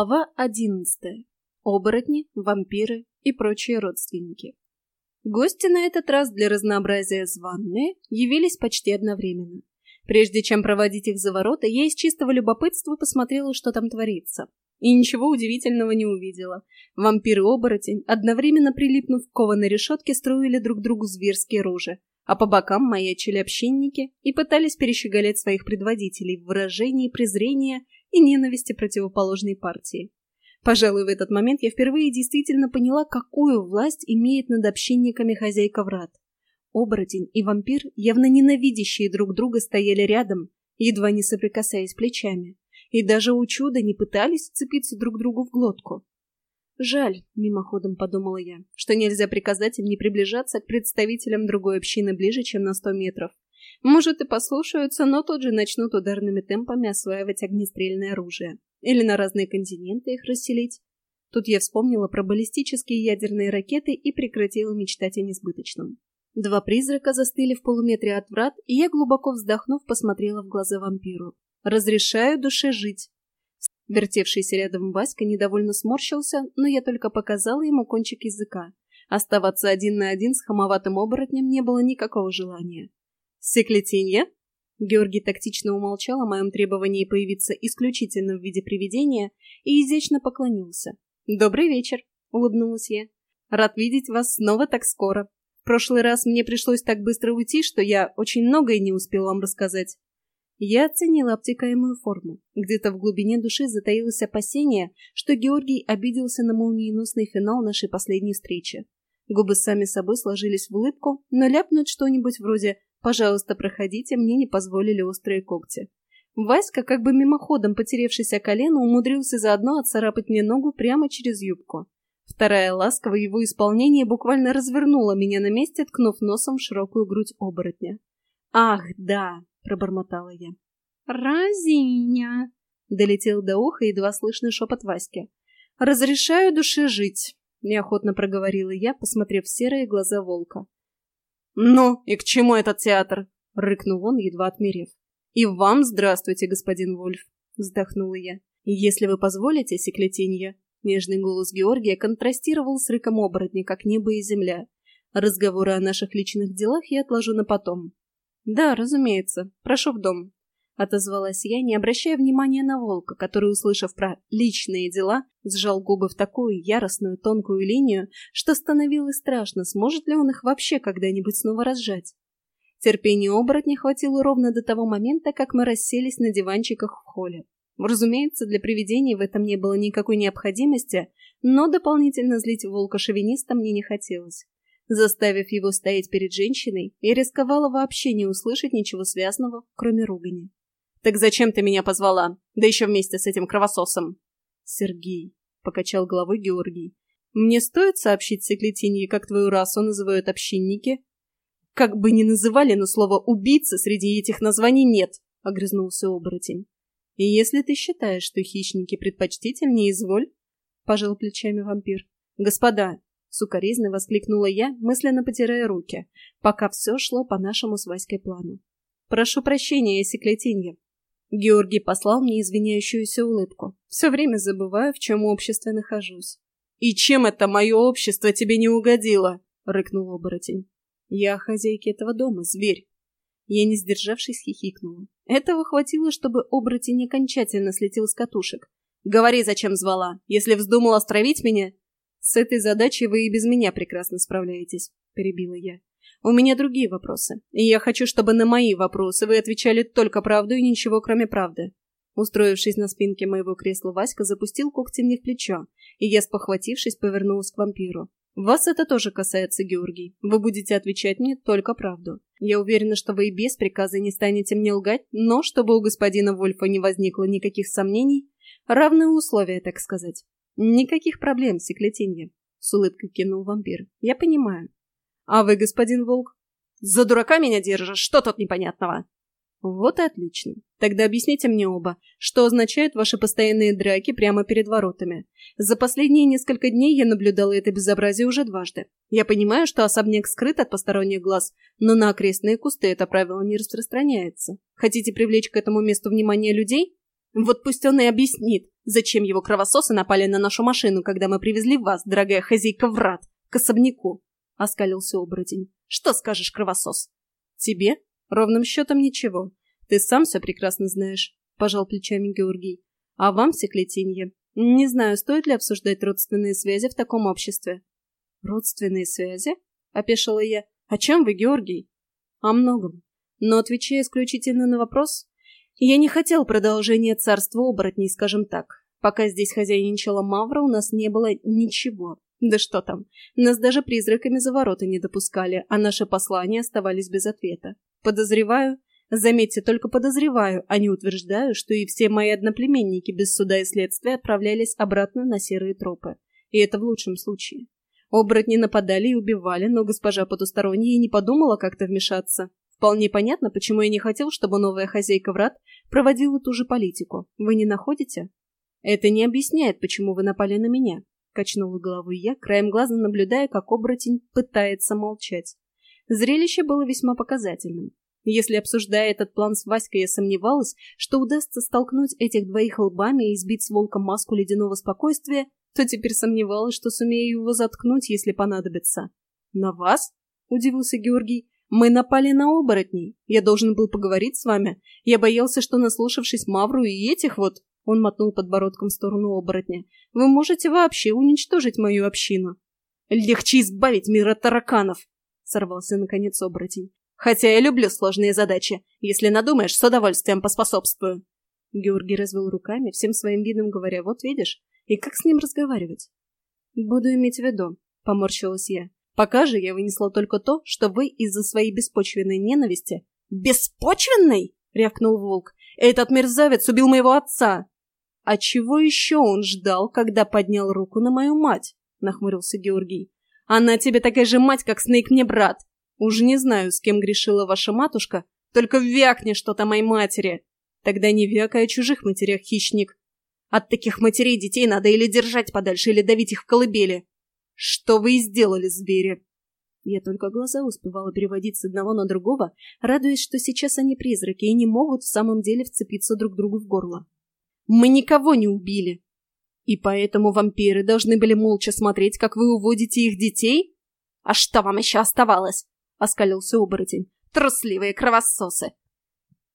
Глава одиннадцатая. Оборотни, вампиры и прочие родственники. Гости на этот раз для разнообразия званные явились почти одновременно. Прежде чем проводить их за ворота, я из чистого любопытства посмотрела, что там творится. И ничего удивительного не увидела. Вампир и оборотень, одновременно прилипнув к кованой решетке, строили друг другу зверские рожи, а по бокам маячили общинники и пытались перещеголять своих предводителей в выражении презрения и ненависти противоположной партии. Пожалуй, в этот момент я впервые действительно поняла, какую власть имеет над общинниками хозяйка врат. Оборотень и вампир, явно ненавидящие друг друга, стояли рядом, едва не соприкасаясь плечами, и даже у чуда не пытались вцепиться друг другу в глотку. Жаль, мимоходом подумала я, что нельзя приказать им не приближаться к представителям другой общины ближе, чем на сто метров. Может, и послушаются, но тут же начнут ударными темпами осваивать огнестрельное оружие. Или на разные континенты их расселить. Тут я вспомнила про баллистические ядерные ракеты и прекратила мечтать о несбыточном. Два призрака застыли в полуметре от врат, и я, глубоко вздохнув, посмотрела в глаза вампиру. «Разрешаю душе жить». Вертевшийся рядом Васька недовольно сморщился, но я только показала ему кончик языка. Оставаться один на один с хамоватым оборотнем не было никакого желания. «Секлетинья?» Георгий тактично умолчал о моем требовании появиться исключительно в виде привидения и изящно поклонился. «Добрый вечер», — улыбнулась я. «Рад видеть вас снова так скоро. В прошлый раз мне пришлось так быстро уйти, что я очень многое не успел вам рассказать». Я оценила обтекаемую форму. Где-то в глубине души затаилось опасение, что Георгий обиделся на молниеносный финал нашей последней встречи. Губы сами собой сложились в улыбку, но ляпнуть что-нибудь вроде Пожалуйста, проходите, мне не позволили острые когти. Васька, как бы мимоходом потеревшись о колено, умудрился заодно отцарапать мне ногу прямо через юбку. Вторая ласка в его исполнении буквально развернула меня на месте, ткнув носом в широкую грудь оборотня. «Ах, да!» — пробормотала я. «Разиня!» — долетел до уха едва слышный шепот Васьки. «Разрешаю душе жить!» — неохотно проговорила я, посмотрев в серые глаза волка. «Ну, и к чему этот театр?» — рыкнул он, едва отмерев. «И вам здравствуйте, господин Вольф», — вздохнула я. «Если вы позволите, секлетинья». Нежный голос Георгия контрастировал с рыком оборотня, как небо и земля. Разговоры о наших личных делах я отложу на потом. «Да, разумеется. Прошу в дом отозвалась я, не обращая внимания на волка, который, услышав про личные дела, сжал губы в такую яростную тонкую линию, что становилось страшно, сможет ли он их вообще когда-нибудь снова разжать. Терпения оборотня хватило ровно до того момента, как мы расселись на диванчиках в холле. Разумеется, для привидений в этом не было никакой необходимости, но дополнительно злить волка-шовиниста мне не хотелось. Заставив его стоять перед женщиной, я рисковала вообще не услышать ничего связанного, кроме ругани. «Так зачем ты меня позвала? Да еще вместе с этим кровососом!» «Сергей», — покачал головой Георгий. «Мне стоит сообщить Секлетинье, как твою расу называют общинники?» «Как бы ни называли, но слово «убийца» среди этих названий нет», — огрызнулся оборотень. «И если ты считаешь, что хищники предпочтительнее, изволь», — пожал плечами вампир. «Господа!» — сукоризно воскликнула я, мысленно потирая руки, пока все шло по нашему с Васькой плану. «Прошу прощения, Секлетинья. Георгий послал мне извиняющуюся улыбку. Все время забываю, в чем обществе нахожусь. «И чем это мое общество тебе не угодило?» — рыкнул оборотень. «Я хозяйка этого дома, зверь». Я, не сдержавшись, хихикнула. Этого хватило, чтобы оборотень окончательно слетел с катушек. «Говори, зачем звала. Если вздумал островить меня...» «С этой задачей вы и без меня прекрасно справляетесь», — перебила я. У меня другие вопросы, и я хочу, чтобы на мои вопросы вы отвечали только правду и ничего, кроме правды. Устроившись на спинке моего кресла, Васька запустил когти мне в плечо, и я, спохватившись, повернулась к вампиру. «Вас это тоже касается, Георгий. Вы будете отвечать мне только правду. Я уверена, что вы и без приказа не станете мне лгать, но чтобы у господина Вольфа не возникло никаких сомнений, равные условия, так сказать. Никаких проблем, секлетинья», — с улыбкой кинул вампир. «Я понимаю. А вы, господин Волк? За дурака меня держишь? Что тут непонятного? Вот и отлично. Тогда объясните мне оба, что означают ваши постоянные драки прямо перед воротами. За последние несколько дней я наблюдала это безобразие уже дважды. Я понимаю, что особняк скрыт от посторонних глаз, но на окрестные кусты это правило не распространяется. Хотите привлечь к этому месту внимание людей? Вот пусть он и объяснит, Зачем его кровососы напали на нашу машину, когда мы привезли вас, дорогая хозяйка врат, к особняку?» — оскалился оборотень. «Что скажешь, кровосос?» «Тебе? Ровным счетом ничего. Ты сам все прекрасно знаешь», — пожал плечами Георгий. «А вам, секлетинье, не знаю, стоит ли обсуждать родственные связи в таком обществе». «Родственные связи?» — опешила я. «О чем вы, Георгий?» «О многом. Но отвечая исключительно на вопрос, я не хотел продолжения царства оборотней, скажем так. Пока здесь хозяйничала Мавра, у нас не было ничего. Да что там, нас даже призраками за ворота не допускали, а наши послания оставались без ответа. Подозреваю, заметьте, только подозреваю, а не утверждаю, что и все мои одноплеменники без суда и следствия отправлялись обратно на серые тропы. И это в лучшем случае. Оборотни нападали и убивали, но госпожа потусторонняя не подумала как-то вмешаться. Вполне понятно, почему я не хотел, чтобы новая хозяйка врат проводила ту же политику. Вы не находите? Это не объясняет, почему вы напали на меня. Качнула головой я, краем глаза наблюдая, как оборотень пытается молчать. Зрелище было весьма показательным. Если, обсуждая этот план с Васькой, я сомневалась, что удастся столкнуть этих двоих лбами и сбить с волком маску ледяного спокойствия, то теперь сомневалась, что сумею его заткнуть, если понадобится. «На вас?» — удивился Георгий. Мы напали на оборотней. Я должен был поговорить с вами. Я боялся, что, наслушавшись Мавру и этих вот...» Он мотнул подбородком в сторону оборотня. «Вы можете вообще уничтожить мою общину». «Легче избавить мир от тараканов!» Сорвался, наконец, оборотень. «Хотя я люблю сложные задачи. Если надумаешь, с удовольствием поспособствую». Георгий развел руками, всем своим видом говоря, «Вот видишь, и как с ним разговаривать?» «Буду иметь в виду», — поморщилась я. Пока же я вынесла только то, что вы из-за своей беспочвенной ненависти... «Беспочвенной?» — рявкнул волк. «Этот мерзавец убил моего отца!» «А чего еще он ждал, когда поднял руку на мою мать?» — нахмурился Георгий. «Она тебе такая же мать, как Снейк мне брат. Уж не знаю, с кем грешила ваша матушка, только вякни что-то моей матери. Тогда не вякай о чужих матерях, хищник. От таких матерей детей надо или держать подальше, или давить их в колыбели. «Что вы сделали, звери?» Я только глаза успевала переводить с одного на другого, радуясь, что сейчас они призраки и не могут в самом деле вцепиться друг другу в горло. «Мы никого не убили!» «И поэтому вампиры должны были молча смотреть, как вы уводите их детей?» «А что вам еще оставалось?» — оскалился оборотень. «Трусливые кровососы!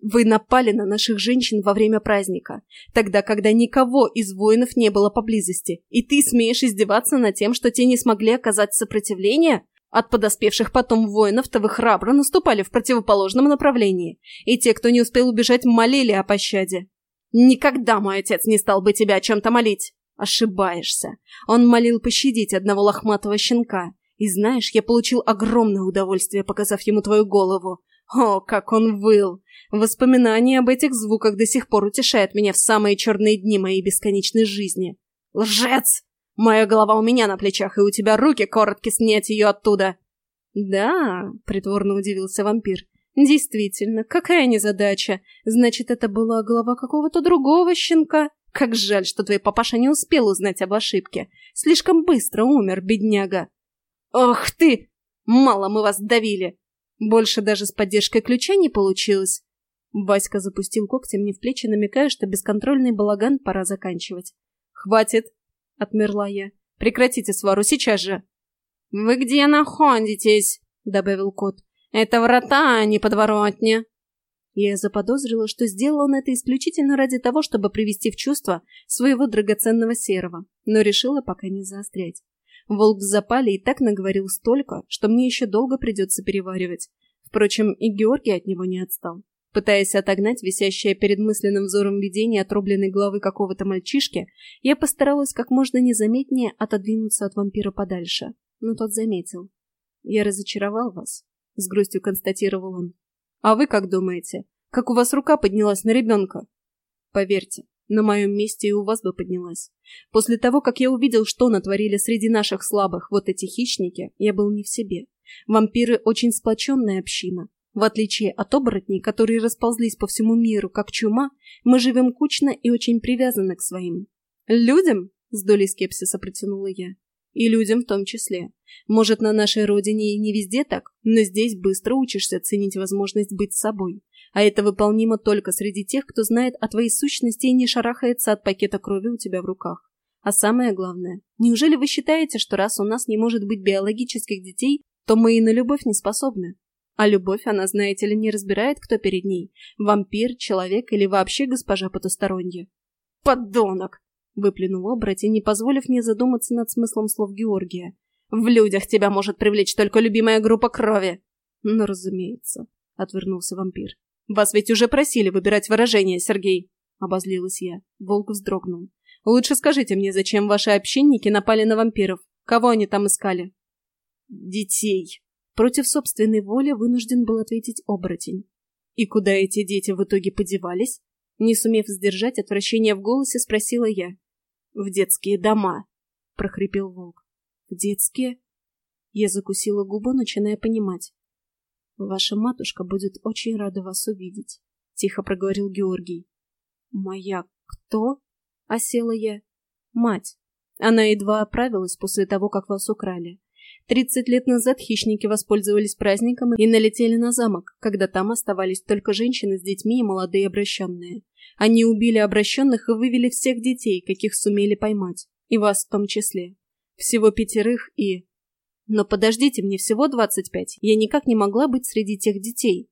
Вы напали на наших женщин во время праздника, тогда, когда никого из воинов не было поблизости, и ты смеешь издеваться над тем, что те не смогли оказать сопротивление? От подоспевших потом воинов-то вы храбро наступали в противоположном направлении, и те, кто не успел убежать, молили о пощаде. Никогда мой отец не стал бы тебя о чем-то молить. Ошибаешься. Он молил пощадить одного лохматого щенка. И знаешь, я получил огромное удовольствие, показав ему твою голову. О, как он выл! Воспоминание об этих звуках до сих пор утешает меня в самые черные дни моей бесконечной жизни. Лжец! Моя голова у меня на плечах, и у тебя руки коротки снять ее оттуда. Да, притворно удивился вампир. Действительно, какая незадача. Значит, это была голова какого-то другого щенка. Как жаль, что твой папаша не успел узнать об ошибке. Слишком быстро умер, бедняга. Ох ты! Мало мы вас давили. Больше даже с поддержкой ключа не получилось. Васька запустил когтем мне в плечи, намекая, что бесконтрольный балаган пора заканчивать. «Хватит!» — отмерла я. «Прекратите свару сейчас же!» «Вы где находитесь?» — добавил кот. «Это врата, а не подворотня!» Я заподозрила, что сделал он это исключительно ради того, чтобы привести в чувство своего драгоценного серого, но решила пока не заострять. Волк в запале и так наговорил столько, что мне еще долго придется переваривать. Впрочем, и Георгий от него не отстал. Пытаясь отогнать висящее перед мысленным взором видение отрубленной головы какого-то мальчишки, я постаралась как можно незаметнее отодвинуться от вампира подальше. Но тот заметил. «Я разочаровал вас», — с грустью констатировал он. «А вы как думаете? Как у вас рука поднялась на ребенка?» «Поверьте, на моем месте и у вас бы поднялась. После того, как я увидел, что натворили среди наших слабых вот эти хищники, я был не в себе. Вампиры – очень сплоченная община. В отличие от оборотней, которые расползлись по всему миру, как чума, мы живем кучно и очень привязаны к своим. «Людям?» – с долей скепсиса протянула я. И людям в том числе. Может, на нашей родине и не везде так, но здесь быстро учишься ценить возможность быть собой. А это выполнимо только среди тех, кто знает о твоей сущности и не шарахается от пакета крови у тебя в руках. А самое главное, неужели вы считаете, что раз у нас не может быть биологических детей, то мы и на любовь не способны? А любовь, она, знаете ли, не разбирает, кто перед ней. Вампир, человек или вообще госпожа потусторонняя. «Подонок!» — выплюнул оборотень, не позволив мне задуматься над смыслом слов Георгия. «В людях тебя может привлечь только любимая группа крови!» «Ну, разумеется», — отвернулся вампир. «Вас ведь уже просили выбирать выражение, Сергей!» — обозлилась я. Волк вздрогнул. «Лучше скажите мне, зачем ваши общинники напали на вампиров? Кого они там искали?» «Детей!» Против собственной воли вынужден был ответить оборотень. «И куда эти дети в итоге подевались?» Не сумев сдержать отвращение в голосе, спросила я. «В детские дома», — прохрипел волк. «В детские?» Я закусила губу, начиная понимать. «Ваша матушка будет очень рада вас увидеть», — тихо проговорил Георгий. «Моя кто?» — осела я. «Мать. Она едва оправилась после того, как вас украли. Тридцать лет назад хищники воспользовались праздником и налетели на замок, когда там оставались только женщины с детьми и молодые обращенные. Они убили обращенных и вывели всех детей, каких сумели поймать. И вас в том числе. Всего пятерых и... Но подождите, мне всего двадцать пять. Я никак не могла быть среди тех детей.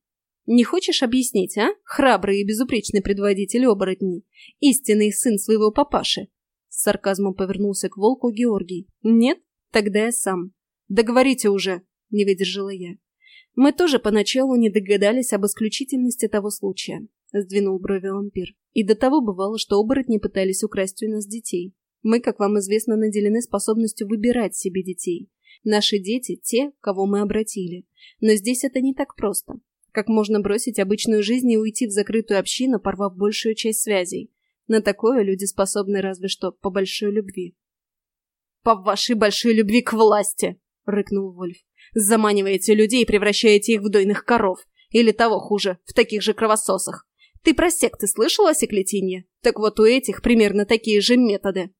Не хочешь объяснить, а? Храбрый и безупречный предводитель оборотней. Истинный сын своего папаши. С сарказмом повернулся к волку Георгий. Нет? Тогда я сам. «Договорите уже!» — не выдержала я. «Мы тоже поначалу не догадались об исключительности того случая», — сдвинул брови вампир. «И до того бывало, что оборотни пытались украсть у нас детей. Мы, как вам известно, наделены способностью выбирать себе детей. Наши дети — те, кого мы обратили. Но здесь это не так просто. Как можно бросить обычную жизнь и уйти в закрытую общину, порвав большую часть связей? На такое люди способны разве что по большой любви». «По вашей большой любви к власти!» — рыкнул Вольф. «Заманиваете людей и превращаете их в дойных коров. Или того хуже, в таких же кровососах. Ты про секты слышала о секлетинье? Так вот у этих примерно такие же методы».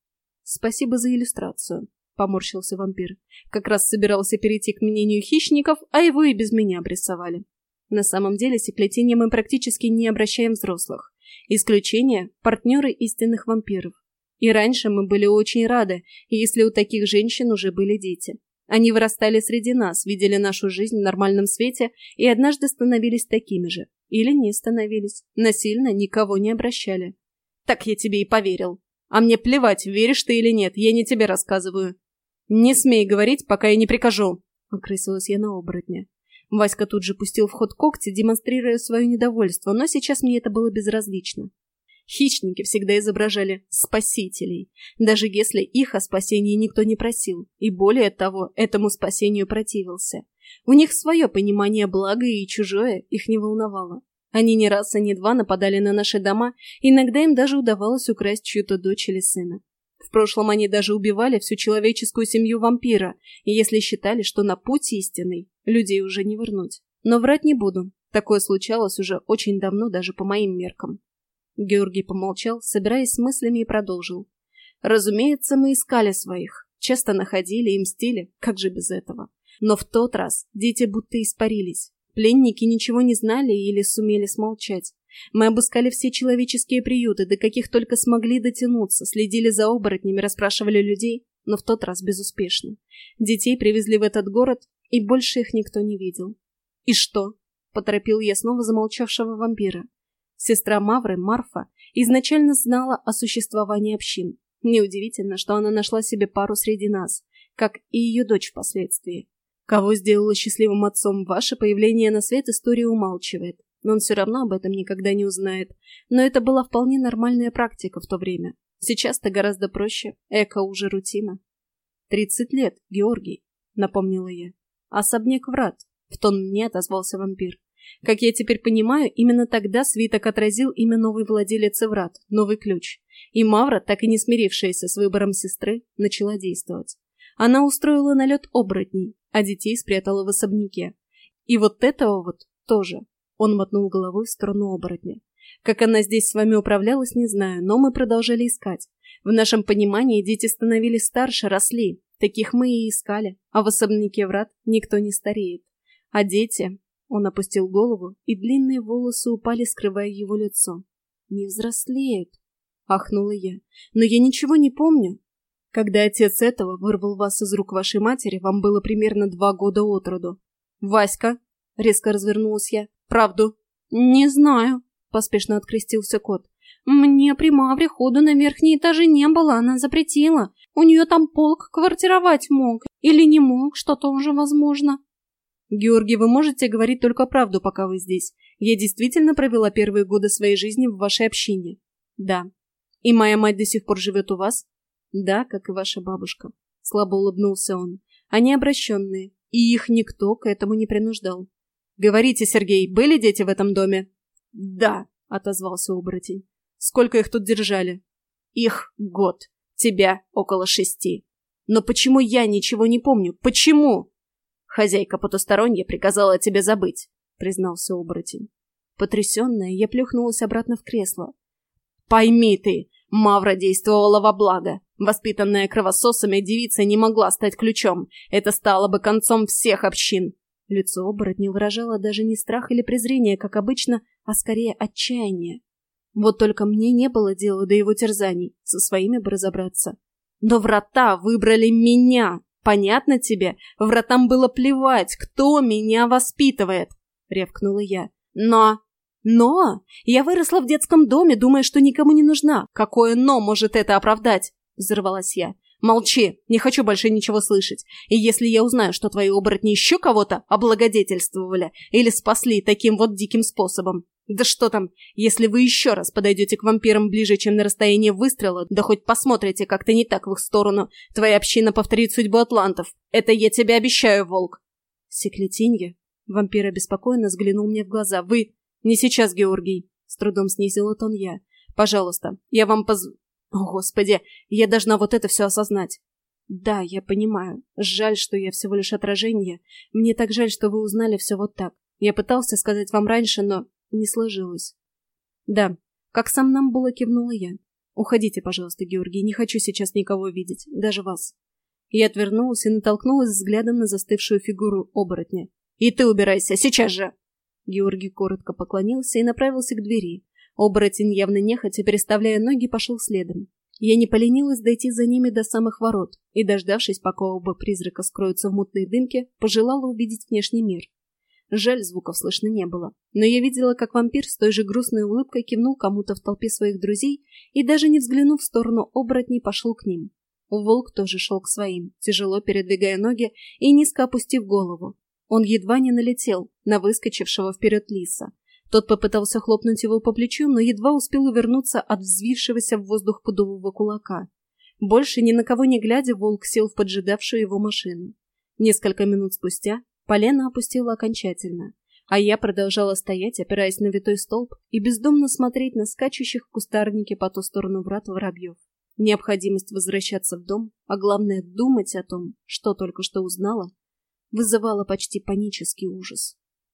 «Спасибо за иллюстрацию», — поморщился вампир. «Как раз собирался перейти к мнению хищников, а его и без меня обрисовали. На самом деле секлетинье мы практически не обращаем взрослых. Исключение – партнеры истинных вампиров. И раньше мы были очень рады, если у таких женщин уже были дети. Они вырастали среди нас, видели нашу жизнь в нормальном свете и однажды становились такими же. Или не становились. Насильно никого не обращали. Так я тебе и поверил. А мне плевать, веришь ты или нет, я не тебе рассказываю. Не смей говорить, пока я не прикажу. Окрысилась я на оборотня. Васька тут же пустил в ход когти, демонстрируя свое недовольство, но сейчас мне это было безразлично. Хищники всегда изображали спасителей, даже если их о спасении никто не просил, и более того, этому спасению противился. У них свое понимание блага и чужое их не волновало. Они ни раз и ни два нападали на наши дома, иногда им даже удавалось украсть чью-то дочь или сына. В прошлом они даже убивали всю человеческую семью вампира, если считали, что на путь истинный, людей уже не вернуть. Но врать не буду, такое случалось уже очень давно даже по моим меркам. Георгий помолчал, собираясь с мыслями и продолжил. Разумеется, мы искали своих, часто находили и мстили, как же без этого. Но в тот раз дети будто испарились. Пленники ничего не знали или сумели смолчать. Мы обыскали все человеческие приюты, до каких только смогли дотянуться, следили за оборотнями, расспрашивали людей, но в тот раз безуспешно. Детей привезли в этот город, и больше их никто не видел. «И что?» — поторопил я снова замолчавшего вампира. Сестра Мавры, Марфа, изначально знала о существовании общин. Неудивительно, что она нашла себе пару среди нас, как и ее дочь впоследствии. Кого сделала счастливым отцом ваше появление на свет, история умалчивает. Но он все равно об этом никогда не узнает. Но это была вполне нормальная практика в то время. Сейчас-то гораздо проще. Эко уже рутина. «Тридцать лет, Георгий», — напомнила я. «Особняк врат», — в тон мне отозвался вампир. Как я теперь понимаю, именно тогда свиток отразил имя новой владелицы врат, новый ключ. И Мавра, так и не смирившаяся с выбором сестры, начала действовать. Она устроила налет оборотней, а детей спрятала в особняке. И вот этого вот тоже. Он мотнул головой в сторону оборотня. Как она здесь с вами управлялась, не знаю, но мы продолжали искать. В нашем понимании дети становились старше, росли. Таких мы и искали. А в особняке врат никто не стареет. А дети... Он опустил голову, и длинные волосы упали, скрывая его лицо. «Не взрослеет!» — ахнула я. «Но я ничего не помню. Когда отец этого вырвал вас из рук вашей матери, вам было примерно два года от роду. «Васька!» — резко развернулась я. «Правду?» «Не знаю», — поспешно открестился кот. «Мне при Мавре ходу на верхние этажи не было, она запретила. У нее там полк квартировать мог. Или не мог, что тоже возможно». «Георгий, вы можете говорить только правду, пока вы здесь. Я действительно провела первые годы своей жизни в вашей общине?» «Да». «И моя мать до сих пор живет у вас?» «Да, как и ваша бабушка», — слабо улыбнулся он. «Они обращенные, и их никто к этому не принуждал. «Говорите, Сергей, были дети в этом доме?» «Да», — отозвался оборотень. «Сколько их тут держали?» «Их год. Тебя около шести. Но почему я ничего не помню? Почему?» «Хозяйка потусторонняя приказала тебе забыть», — признался оборотень. Потрясенная, я плюхнулась обратно в кресло. «Пойми ты, Мавра действовала во благо. Воспитанная кровососами девица не могла стать ключом. Это стало бы концом всех общин. Лицо оборотня выражало даже не страх или презрение, как обычно, а скорее отчаяние. Вот только мне не было дела до его терзаний, со своими бы разобраться. Но врата выбрали меня. Понятно тебе? Вратам было плевать, кто меня воспитывает, — ревкнула я. Но но я выросла в детском доме, думая, что никому не нужна. Какое «но» может это оправдать? Взорвалась я. Молчи, не хочу больше ничего слышать. И если я узнаю, что твои оборотни еще кого-то облагодетельствовали или спасли таким вот диким способом. Да что там, если вы еще раз подойдете к вампирам ближе, чем на расстояние выстрела, да хоть посмотрите как-то не так в их сторону, твоя община повторит судьбу атлантов. Это я тебе обещаю, волк. Секлетинья? Вампир обеспокоенно взглянул мне в глаза. Вы... «Не сейчас, Георгий», — с трудом снизила тон я. «Пожалуйста, я вам поз... О, Господи, я должна вот это все осознать». «Да, я понимаю. Жаль, что я всего лишь отражение. Мне так жаль, что вы узнали все вот так. Я пытался сказать вам раньше, но не сложилось». «Да, как сам нам было кивнула я. Уходите, пожалуйста, Георгий, не хочу сейчас никого видеть, даже вас». Я отвернулась и натолкнулась взглядом на застывшую фигуру оборотня. «И ты убирайся, сейчас же!» Георгий коротко поклонился и направился к двери. Оборотень, явно нехотя, переставляя ноги, пошел следом. Я не поленилась дойти за ними до самых ворот и, дождавшись, пока оба призрака скроются в мутной дымке, пожелала увидеть внешний мир. Жаль, звуков слышно не было, но я видела, как вампир с той же грустной улыбкой кивнул кому-то в толпе своих друзей и, даже не взглянув в сторону оборотней, пошел к ним. Волк тоже шел к своим, тяжело передвигая ноги и низко опустив голову, он едва не налетел на выскочившего вперед лиса. Тот попытался хлопнуть его по плечу, но едва успел увернуться от взвившегося в воздух пудового кулака. Больше ни на кого не глядя, волк сел в поджидавшую его машину. Несколько минут спустя полено опустило окончательно, а я продолжала стоять, опираясь на витой столб и бездумно смотреть на скачущих в кустарнике по ту сторону врат воробьев. Необходимость возвращаться в дом, а главное думать о том, что только что узнала, вызывало почти панический ужас.